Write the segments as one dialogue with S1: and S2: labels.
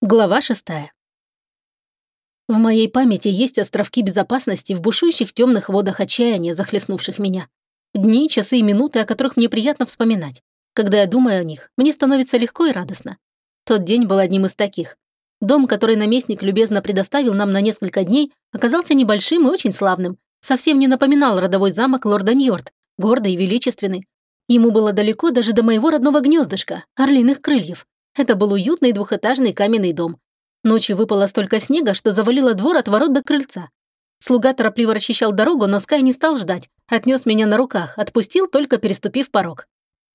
S1: Глава шестая. В моей памяти есть островки безопасности в бушующих темных водах отчаяния, захлестнувших меня. Дни, часы и минуты, о которых мне приятно вспоминать. Когда я думаю о них, мне становится легко и радостно. Тот день был одним из таких. Дом, который наместник любезно предоставил нам на несколько дней, оказался небольшим и очень славным. Совсем не напоминал родовой замок лорда Ньорд, гордый и величественный. Ему было далеко даже до моего родного гнездышка, орлиных крыльев, это был уютный двухэтажный каменный дом. Ночью выпало столько снега, что завалило двор от ворот до крыльца. Слуга торопливо расчищал дорогу, но Скай не стал ждать. Отнес меня на руках, отпустил, только переступив порог.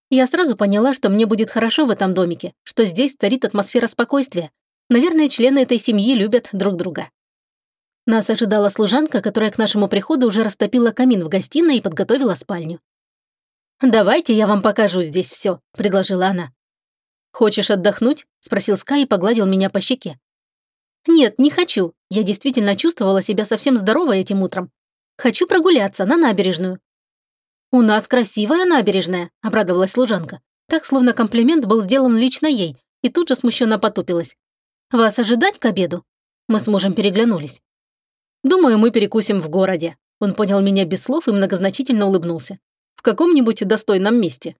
S1: Я сразу поняла, что мне будет хорошо в этом домике, что здесь царит атмосфера спокойствия. Наверное, члены этой семьи любят друг друга. Нас ожидала служанка, которая к нашему приходу уже растопила камин в гостиной и подготовила спальню. «Давайте я вам покажу здесь все», — предложила она. «Хочешь отдохнуть?» – спросил Скай и погладил меня по щеке. «Нет, не хочу. Я действительно чувствовала себя совсем здоровой этим утром. Хочу прогуляться на набережную». «У нас красивая набережная», – обрадовалась служанка. Так, словно комплимент был сделан лично ей, и тут же смущенно потупилась. «Вас ожидать к обеду?» Мы с мужем переглянулись. «Думаю, мы перекусим в городе». Он понял меня без слов и многозначительно улыбнулся. «В каком-нибудь достойном месте».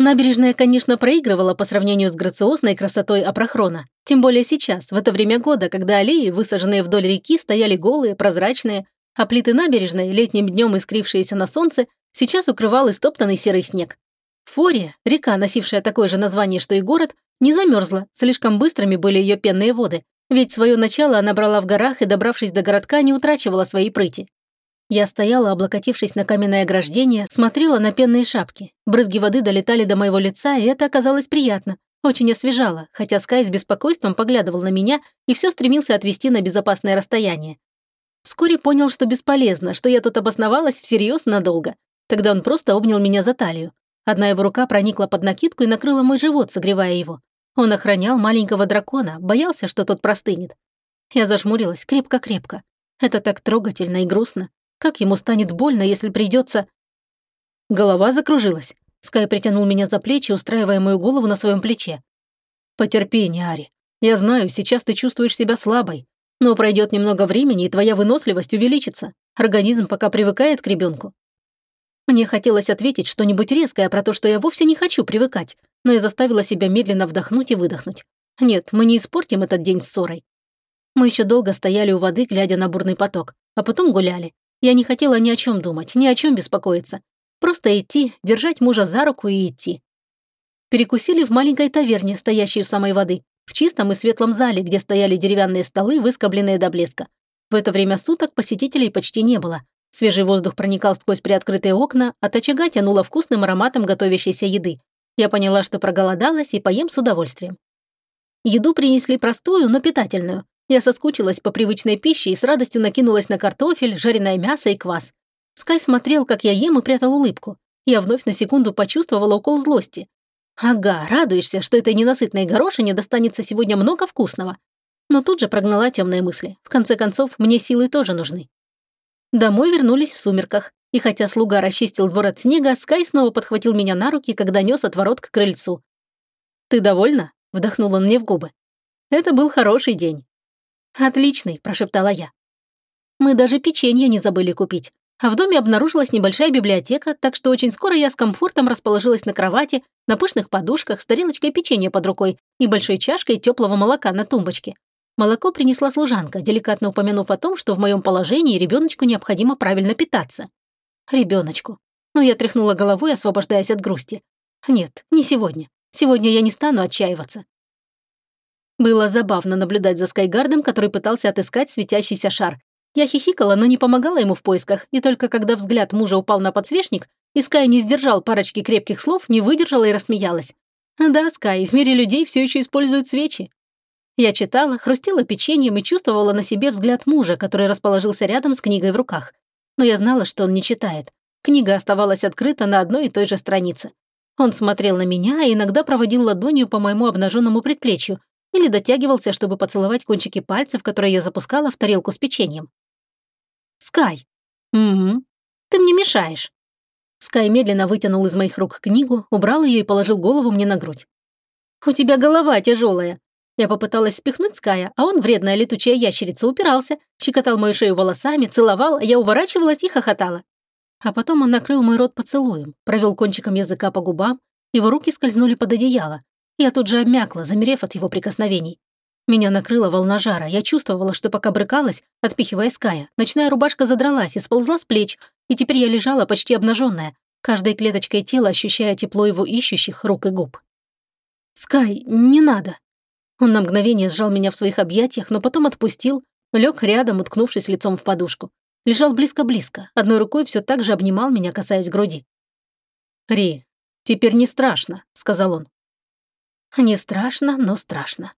S1: Набережная, конечно, проигрывала по сравнению с грациозной красотой Апрохрона. Тем более сейчас, в это время года, когда аллеи, высаженные вдоль реки, стояли голые, прозрачные, а плиты набережной, летним днем искрившиеся на солнце, сейчас укрывал истоптанный серый снег. Фория, река, носившая такое же название, что и город, не замерзла, слишком быстрыми были ее пенные воды, ведь свое начало она брала в горах и, добравшись до городка, не утрачивала свои прыти. Я стояла, облокотившись на каменное ограждение, смотрела на пенные шапки. Брызги воды долетали до моего лица, и это оказалось приятно. Очень освежало, хотя Скай с беспокойством поглядывал на меня и все стремился отвести на безопасное расстояние. Вскоре понял, что бесполезно, что я тут обосновалась всерьез надолго. Тогда он просто обнял меня за талию. Одна его рука проникла под накидку и накрыла мой живот, согревая его. Он охранял маленького дракона, боялся, что тот простынет. Я зажмурилась крепко-крепко. Это так трогательно и грустно. Как ему станет больно, если придется... Голова закружилась. Скай притянул меня за плечи, устраивая мою голову на своем плече. «Потерпи, Ари. Я знаю, сейчас ты чувствуешь себя слабой. Но пройдет немного времени, и твоя выносливость увеличится. Организм пока привыкает к ребенку. Мне хотелось ответить что-нибудь резкое про то, что я вовсе не хочу привыкать, но я заставила себя медленно вдохнуть и выдохнуть. Нет, мы не испортим этот день ссорой. Мы еще долго стояли у воды, глядя на бурный поток, а потом гуляли. Я не хотела ни о чем думать, ни о чем беспокоиться. Просто идти, держать мужа за руку и идти. Перекусили в маленькой таверне, стоящей у самой воды, в чистом и светлом зале, где стояли деревянные столы, выскобленные до блеска. В это время суток посетителей почти не было. Свежий воздух проникал сквозь приоткрытые окна, от очага тянуло вкусным ароматом готовящейся еды. Я поняла, что проголодалась и поем с удовольствием. Еду принесли простую, но питательную. Я соскучилась по привычной пище и с радостью накинулась на картофель, жареное мясо и квас. Скай смотрел, как я ем и прятал улыбку. Я вновь на секунду почувствовала укол злости. Ага, радуешься, что этой ненасытной горошине достанется сегодня много вкусного. Но тут же прогнала темные мысли. В конце концов, мне силы тоже нужны. Домой вернулись в сумерках. И хотя слуга расчистил двор от снега, Скай снова подхватил меня на руки, когда нес от ворот к крыльцу. «Ты довольна?» – вдохнул он мне в губы. «Это был хороший день. «Отличный», – прошептала я. Мы даже печенье не забыли купить. А в доме обнаружилась небольшая библиотека, так что очень скоро я с комфортом расположилась на кровати, на пышных подушках, с тарелочкой печенья под рукой и большой чашкой теплого молока на тумбочке. Молоко принесла служанка, деликатно упомянув о том, что в моем положении ребеночку необходимо правильно питаться. Ребеночку. Но я тряхнула головой, освобождаясь от грусти. Нет, не сегодня. Сегодня я не стану отчаиваться. Было забавно наблюдать за Скайгардом, который пытался отыскать светящийся шар. Я хихикала, но не помогала ему в поисках, и только когда взгляд мужа упал на подсвечник, и Скай не сдержал парочки крепких слов, не выдержала и рассмеялась. Да, Скай, в мире людей все еще используют свечи. Я читала, хрустела печеньем и чувствовала на себе взгляд мужа, который расположился рядом с книгой в руках. Но я знала, что он не читает. Книга оставалась открыта на одной и той же странице. Он смотрел на меня и иногда проводил ладонью по моему обнаженному предплечью, или дотягивался, чтобы поцеловать кончики пальцев, которые я запускала в тарелку с печеньем. «Скай!» «Угу. Ты мне мешаешь!» Скай медленно вытянул из моих рук книгу, убрал ее и положил голову мне на грудь. «У тебя голова тяжелая. Я попыталась спихнуть Ская, а он, вредная летучая ящерица, упирался, щекотал мою шею волосами, целовал, а я уворачивалась и хохотала. А потом он накрыл мой рот поцелуем, провел кончиком языка по губам, его руки скользнули под одеяло. Я тут же обмякла, замерев от его прикосновений. Меня накрыла волна жара. Я чувствовала, что пока брыкалась, отпихивая Ская, ночная рубашка задралась и сползла с плеч, и теперь я лежала почти обнаженная, каждой клеточкой тела ощущая тепло его ищущих рук и губ. «Скай, не надо!» Он на мгновение сжал меня в своих объятиях, но потом отпустил, лег рядом, уткнувшись лицом в подушку. Лежал близко-близко, одной рукой все так же обнимал меня, касаясь груди. «Ри, теперь не страшно», — сказал он. «Не страшно, но страшно».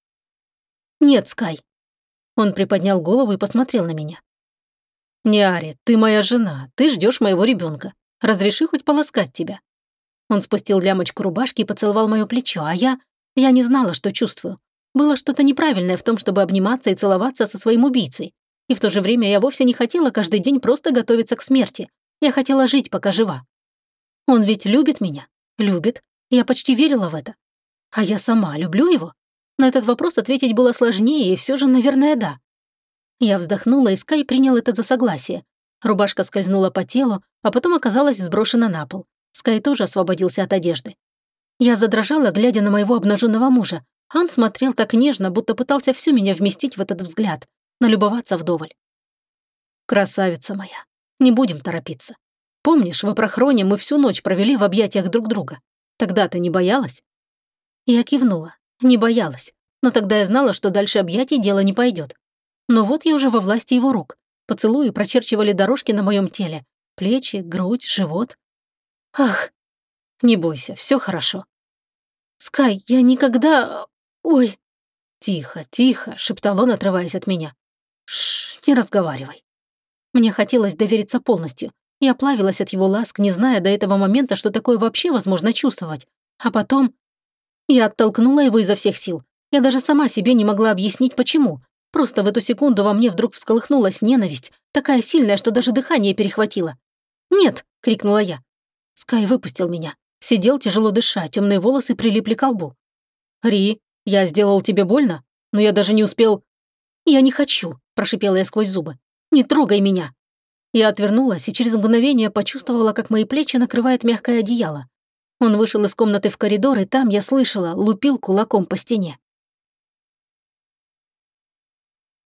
S1: «Нет, Скай». Он приподнял голову и посмотрел на меня. «Не Ари, ты моя жена, ты ждешь моего ребенка. Разреши хоть полоскать тебя». Он спустил лямочку рубашки и поцеловал мое плечо, а я... Я не знала, что чувствую. Было что-то неправильное в том, чтобы обниматься и целоваться со своим убийцей. И в то же время я вовсе не хотела каждый день просто готовиться к смерти. Я хотела жить, пока жива. Он ведь любит меня. Любит. Я почти верила в это. А я сама люблю его? На этот вопрос ответить было сложнее, и все же, наверное, да. Я вздохнула, и Скай принял это за согласие. Рубашка скользнула по телу, а потом оказалась сброшена на пол. Скай тоже освободился от одежды. Я задрожала, глядя на моего обнаженного мужа, а он смотрел так нежно, будто пытался всю меня вместить в этот взгляд, налюбоваться вдоволь. «Красавица моя, не будем торопиться. Помнишь, в Апрохроне мы всю ночь провели в объятиях друг друга? Тогда ты не боялась?» Я кивнула. Не боялась. Но тогда я знала, что дальше объятий дело не пойдет. Но вот я уже во власти его рук. Поцелуи прочерчивали дорожки на моем теле. Плечи, грудь, живот. Ах, не бойся, все хорошо. Скай, я никогда... Ой. Тихо, тихо, шептал он, отрываясь от меня. Шш, не разговаривай. Мне хотелось довериться полностью. Я плавилась от его ласк, не зная до этого момента, что такое вообще возможно чувствовать. А потом... Я оттолкнула его изо всех сил. Я даже сама себе не могла объяснить, почему. Просто в эту секунду во мне вдруг всколыхнулась ненависть, такая сильная, что даже дыхание перехватило. «Нет!» — крикнула я. Скай выпустил меня. Сидел, тяжело дыша, темные волосы прилипли к лбу. «Ри, я сделал тебе больно? Но я даже не успел...» «Я не хочу», – прошипела я сквозь зубы. «Не трогай меня!» Я отвернулась и через мгновение почувствовала, как мои плечи накрывает мягкое одеяло. Он вышел из комнаты в коридор, и там я слышала, лупил кулаком по стене.